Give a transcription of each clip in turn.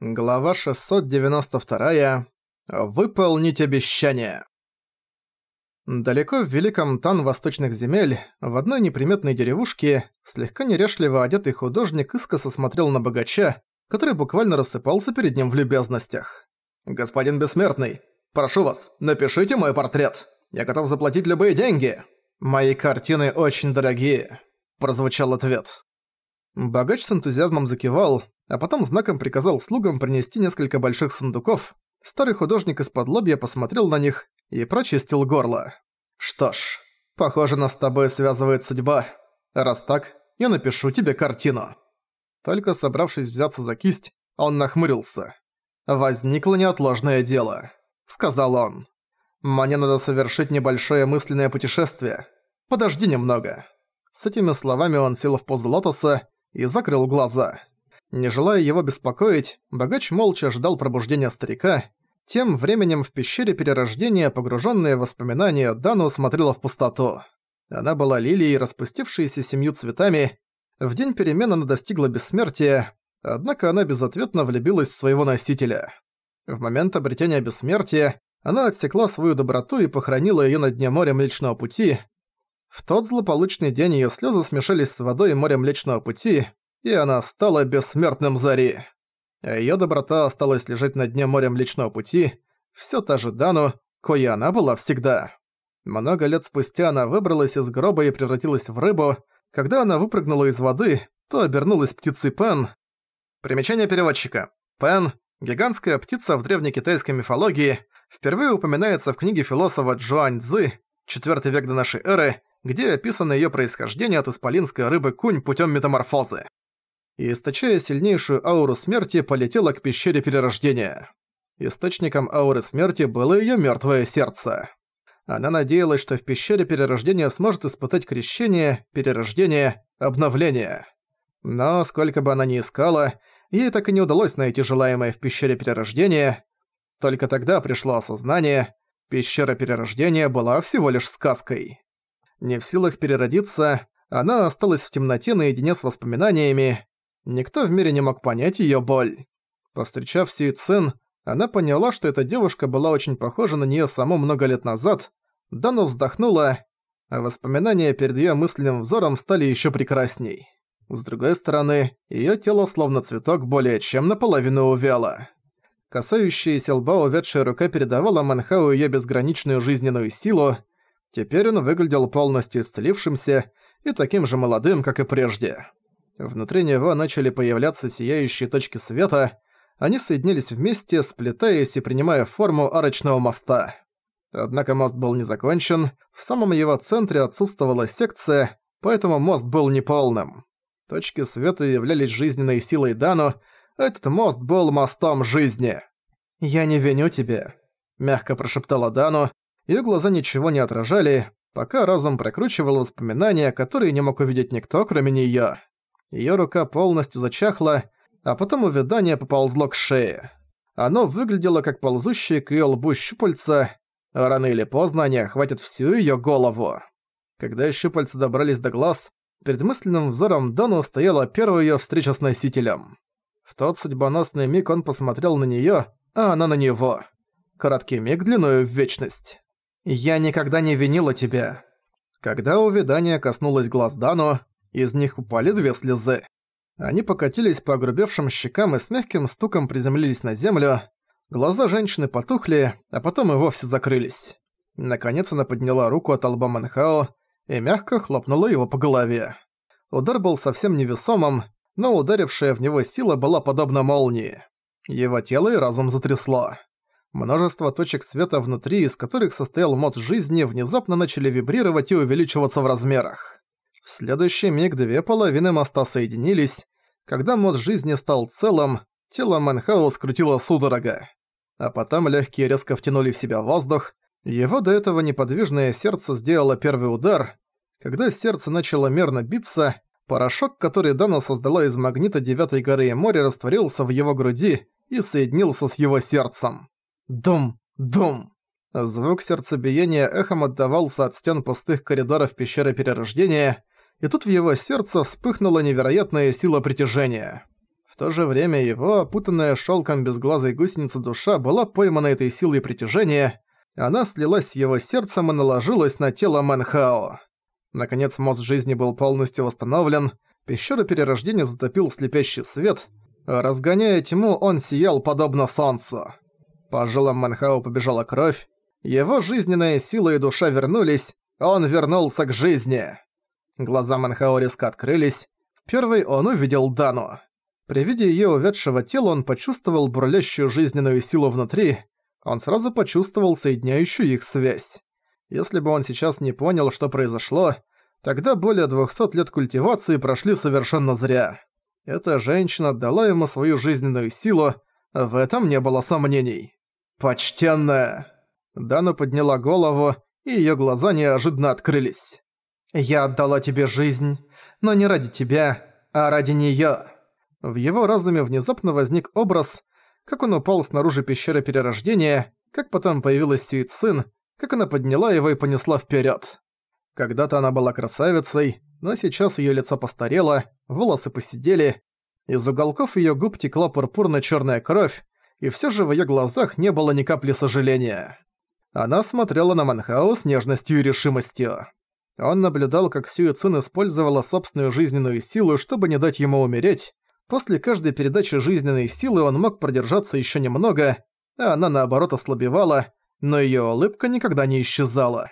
Глава 692. Выполнить обещание. Далеко в великом Тан восточных земель, в одной неприметной деревушке, слегка нерешливо одетый художник искоса смотрел на богача, который буквально рассыпался перед ним в любезностях. «Господин Бессмертный, прошу вас, напишите мой портрет. Я готов заплатить любые деньги. Мои картины очень дорогие», – прозвучал ответ. Богач с энтузиазмом закивал, а потом знаком приказал слугам принести несколько больших сундуков. Старый художник из-под лобья посмотрел на них и прочистил горло. «Что ж, похоже, нас с тобой связывает судьба. Раз так, я напишу тебе картину». Только собравшись взяться за кисть, он нахмурился. «Возникло неотложное дело», — сказал он. «Мне надо совершить небольшое мысленное путешествие. Подожди немного». С этими словами он сел в позу лотоса и закрыл глаза. Не желая его беспокоить, богач молча ждал пробуждения старика. Тем временем в пещере перерождения, погруженная в воспоминания, Дану смотрела в пустоту. Она была лилией, распустившейся семью цветами. В день перемен она достигла бессмертия, однако она безответно влюбилась в своего носителя. В момент обретения бессмертия она отсекла свою доброту и похоронила её на дне моря Млечного Пути. В тот злополучный день её слёзы смешались с водой моря Млечного Пути, и она стала бессмертным Зари. А её доброта осталась лежать на дне моря Млечного Пути, всё та же Дану, кое она была всегда. Много лет спустя она выбралась из гроба и превратилась в рыбу. Когда она выпрыгнула из воды, то обернулась птицей Пен. Примечание переводчика. Пен – гигантская птица в древнекитайской мифологии, впервые упоминается в книге философа Джуань Цзы, 4 век до нашей эры, где описано её происхождение от исполинской рыбы кунь путём метаморфозы и, источая сильнейшую ауру смерти, полетела к пещере перерождения. Источником ауры смерти было её мёртвое сердце. Она надеялась, что в пещере перерождения сможет испытать крещение, перерождение, обновление. Но, сколько бы она ни искала, ей так и не удалось найти желаемое в пещере перерождения. Только тогда пришло осознание, пещера перерождения была всего лишь сказкой. Не в силах переродиться, она осталась в темноте наедине с воспоминаниями, Никто в мире не мог понять её боль. Повстречав Сюи Цин, она поняла, что эта девушка была очень похожа на неё саму много лет назад. Дану вздохнула, а воспоминания перед её мысленным взором стали ещё прекрасней. С другой стороны, её тело словно цветок более чем наполовину увяло. Касающаяся лба увядшая рука передавала Манхау её безграничную жизненную силу. Теперь он выглядел полностью исцелившимся и таким же молодым, как и прежде. Внутри него начали появляться сияющие точки света, они соединились вместе, сплетаясь и принимая форму арочного моста. Однако мост был не закончен, в самом его центре отсутствовала секция, поэтому мост был неполным. Точки света являлись жизненной силой Дану, этот мост был мостом жизни. «Я не виню тебя», — мягко прошептала Дану, её глаза ничего не отражали, пока разум прокручивал воспоминания, которые не мог увидеть никто, кроме неё. Её рука полностью зачахла, а потом увядание поползло к шее. Оно выглядело как ползущее к её лбу щупальца, а рано или поздно они охватят всю её голову. Когда щупальца добрались до глаз, перед мысленным взором Дону стояла первая её встреча с носителем. В тот судьбоносный миг он посмотрел на неё, а она на него. Короткий миг длиною в вечность. «Я никогда не винила тебя». Когда увядание коснулось глаз Дану, из них упали две слезы. Они покатились по огрубевшим щекам и с мягким стуком приземлились на землю. Глаза женщины потухли, а потом и вовсе закрылись. Наконец она подняла руку от лба Манхао и мягко хлопнула его по голове. Удар был совсем невесомым, но ударившая в него сила была подобна молнии. Его тело и разум затрясло. Множество точек света внутри, из которых состоял мост жизни, внезапно начали вибрировать и увеличиваться в размерах. В следующий миг две половины моста соединились. Когда мост жизни стал целым, тело Манхау скрутило судорога. А потом легкие резко втянули в себя воздух. Его до этого неподвижное сердце сделало первый удар. Когда сердце начало мерно биться, порошок, который Дана создала из магнита Девятой горы и моря, растворился в его груди и соединился с его сердцем. Дум, дум. Звук сердцебиения эхом отдавался от стен пустых коридоров пещеры Перерождения, и тут в его сердце вспыхнула невероятная сила притяжения. В то же время его, опутанная шелком безглазой гусеницы душа, была поймана этой силой притяжения, она слилась с его сердцем и наложилась на тело Манхао. Наконец мост жизни был полностью восстановлен, пещера перерождения затопил слепящий свет, разгоняя тьму, он сиял подобно солнцу. По жилам Манхао побежала кровь, его жизненная сила и душа вернулись, он вернулся к жизни. Глаза Манхао резко открылись, первый он увидел Дану. При виде её увядшего тела он почувствовал бурлящую жизненную силу внутри, он сразу почувствовал соединяющую их связь. Если бы он сейчас не понял, что произошло, тогда более 200 лет культивации прошли совершенно зря. Эта женщина дала ему свою жизненную силу, в этом не было сомнений. «Почтенная!» Дана подняла голову, и её глаза неожиданно открылись. «Я отдала тебе жизнь, но не ради тебя, а ради неё». В его разуме внезапно возник образ, как он упал снаружи пещеры перерождения, как потом появилась Сюицин, как она подняла его и понесла вперед. Когда-то она была красавицей, но сейчас ее лицо постарело, волосы посидели, из уголков ее губ текла пурпурно черная кровь, и все же в ее глазах не было ни капли сожаления. Она смотрела на Манхао с нежностью и решимостью. Он наблюдал, как Сюэ Цин использовала собственную жизненную силу, чтобы не дать ему умереть, После каждой передачи жизненной силы он мог продержаться еще немного, а она наоборот ослабевала, но ее улыбка никогда не исчезала.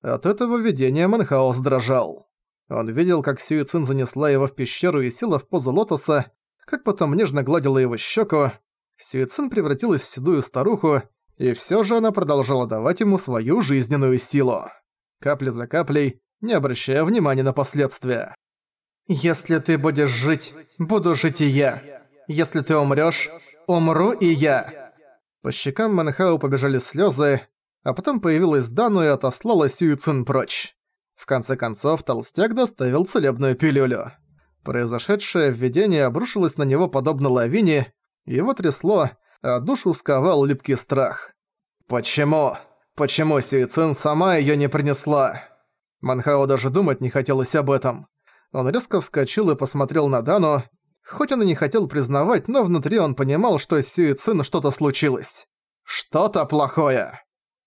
От этого видения Манхаус дрожал. Он видел, как Сюицин занесла его в пещеру и села в позу лотоса, как потом нежно гладила его щеку. Сюицин превратилась в седую старуху, и все же она продолжала давать ему свою жизненную силу. Капля за каплей, не обращая внимания на последствия. «Если ты будешь жить, буду жить и я. Если ты умрёшь, умру и я». По щекам Манхау побежали слёзы, а потом появилась Дану и отослала Сюицин прочь. В конце концов, толстяк доставил целебную пилюлю. Произошедшее введение обрушилось на него подобно лавине, его трясло, а душу сковал липкий страх. «Почему? Почему Сюицин сама её не принесла?» Манхао даже думать не хотелось об этом. Он резко вскочил и посмотрел на Дану. Хоть он и не хотел признавать, но внутри он понимал, что с Сюи Цин что-то случилось. Что-то плохое.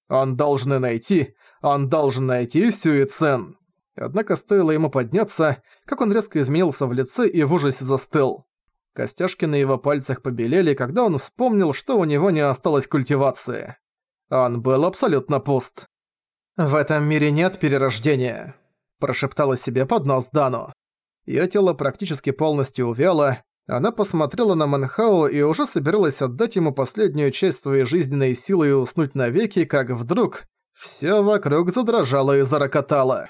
Он должен найти, он должен найти Сюи Цин. Однако стоило ему подняться, как он резко изменился в лице и в ужасе застыл. Костяшки на его пальцах побелели, когда он вспомнил, что у него не осталось культивации. Он был абсолютно пуст. «В этом мире нет перерождения», – прошептала себе под нос Дану. Её тело практически полностью увяло, она посмотрела на Манхао и уже собиралась отдать ему последнюю часть своей жизненной силы и уснуть навеки, как вдруг всё вокруг задрожало и зарокотало.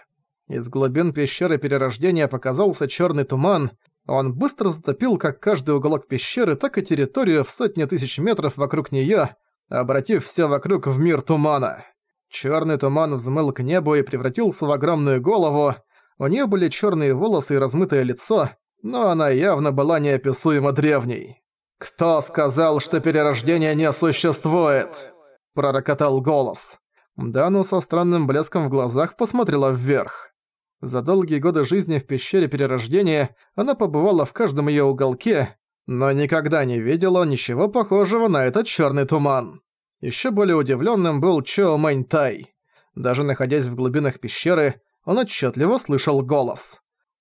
Из глубин пещеры перерождения показался чёрный туман, он быстро затопил как каждый уголок пещеры, так и территорию в сотни тысяч метров вокруг неё, обратив всё вокруг в мир тумана. Чёрный туман взмыл к небу и превратился в огромную голову, у нее были черные волосы и размытое лицо, но она явно была неописуемо древней. «Кто сказал, что перерождение не существует?» – пророкотал голос. Дану со странным блеском в глазах посмотрела вверх. За долгие годы жизни в пещере перерождения она побывала в каждом ее уголке, но никогда не видела ничего похожего на этот черный туман. Еще более удивленным был Чо Мэнь Тай. Даже находясь в глубинах пещеры, он отчетливо слышал голос.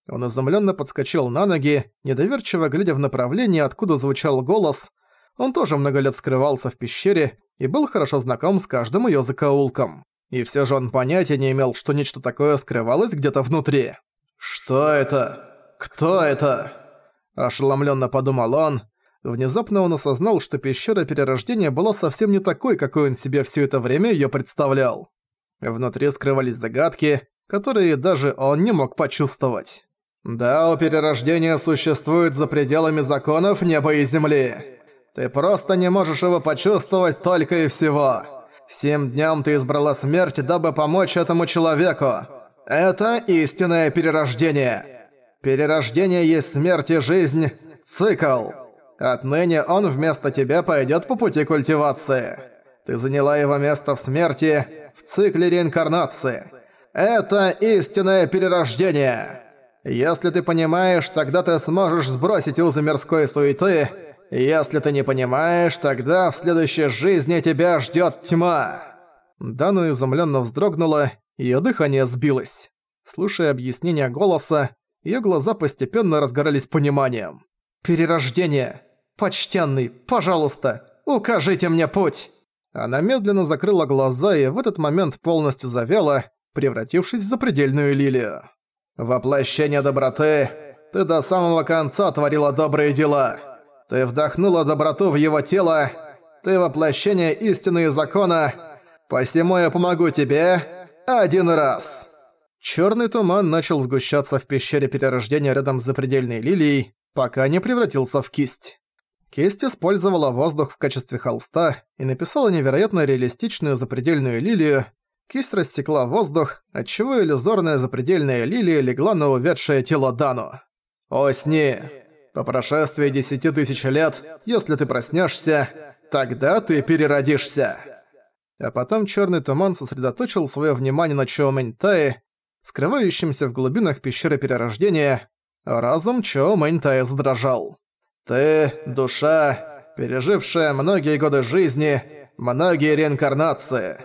Он изумленно подскочил на ноги, недоверчиво глядя в направление, откуда звучал голос. Он тоже много лет скрывался в пещере и был хорошо знаком с каждым ее закоулком. И все же он понятия не имел, что нечто такое скрывалось где-то внутри. «Что это? Кто это?» Ошеломленно подумал он. Внезапно он осознал, что пещера перерождения была совсем не такой, какой он себе все это время ее представлял. Внутри скрывались загадки, которые даже он не мог почувствовать. Да, у перерождения существует за пределами законов неба и земли. Ты просто не можешь его почувствовать только и всего. Семь дням ты избрала смерть, дабы помочь этому человеку. Это истинное перерождение. Перерождение есть смерть и жизнь, цикл. Отныне он вместо тебя пойдет по пути культивации. Ты заняла его место в смерти, в цикле реинкарнации. Это истинное перерождение. Если ты понимаешь, тогда ты сможешь сбросить узы мирской суеты. Если ты не понимаешь, тогда в следующей жизни тебя ждет тьма». Дану изумленно вздрогнула, ее дыхание сбилось. Слушая объяснение голоса, ее глаза постепенно разгорались пониманием. «Перерождение! Почтенный, пожалуйста, укажите мне путь!» Она медленно закрыла глаза и в этот момент полностью завяла, превратившись в запредельную лилию. «Воплощение доброты! Ты до самого конца творила добрые дела! Ты вдохнула доброту в его тело! Ты воплощение истины и закона! Посему я помогу тебе один раз!» Чёрный туман начал сгущаться в пещере перерождения рядом с запредельной лилией, пока не превратился в кисть. Кисть использовала воздух в качестве холста и написала невероятно реалистичную запредельную лилию. Кисть рассекла воздух, отчего иллюзорная запредельная лилия легла на увядшее тело Дану. «О сни! По прошествии десяти тысяч лет, если ты проснешься, тогда ты переродишься!» А потом черный туман сосредоточил свое внимание на Чоу Мэньтае, скрывающемся в глубинах пещеры перерождения. Разум Чоу Мэньтая задрожал. Ты – душа, пережившая многие годы жизни, многие реинкарнации.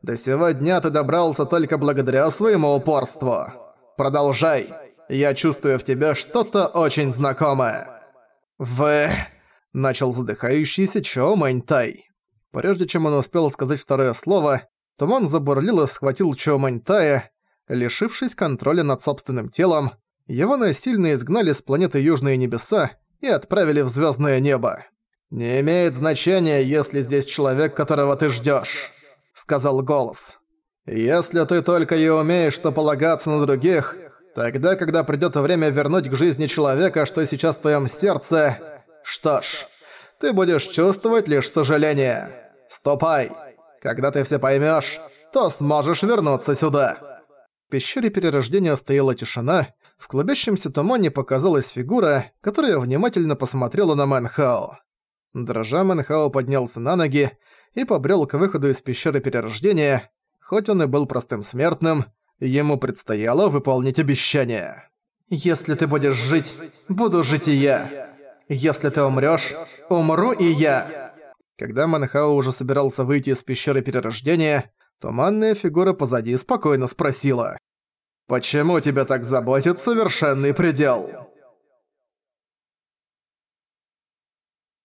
До сего дня ты добрался только благодаря своему упорству. Продолжай. Я чувствую в тебе что-то очень знакомое. В... Начал задыхающийся Чо Маньтай. Прежде чем он успел сказать второе слово, туман забурлил и схватил Чо Маньтая, лишившись контроля над собственным телом, его насильно изгнали с планеты Южные Небеса и отправили в звездное небо. «Не имеет значения, если здесь человек, которого ты ждешь, сказал голос. «Если ты только и умеешь что полагаться на других, тогда, когда придёт время вернуть к жизни человека, что сейчас в твоём сердце, что ж, ты будешь чувствовать лишь сожаление. Ступай. Когда ты все поймёшь, то сможешь вернуться сюда». В пещере перерождения стояла тишина, в клубящемся тумане показалась фигура, которая внимательно посмотрела на Мэнхао. Дрожа Мэнхао поднялся на ноги и побрел к выходу из пещеры перерождения. Хоть он и был простым смертным, ему предстояло выполнить обещание. «Если ты будешь жить, буду жить и я. Если ты умрёшь, умру и я». Когда Манхао уже собирался выйти из пещеры перерождения, туманная фигура позади спокойно спросила. «Почему тебя так заботит совершенный предел?»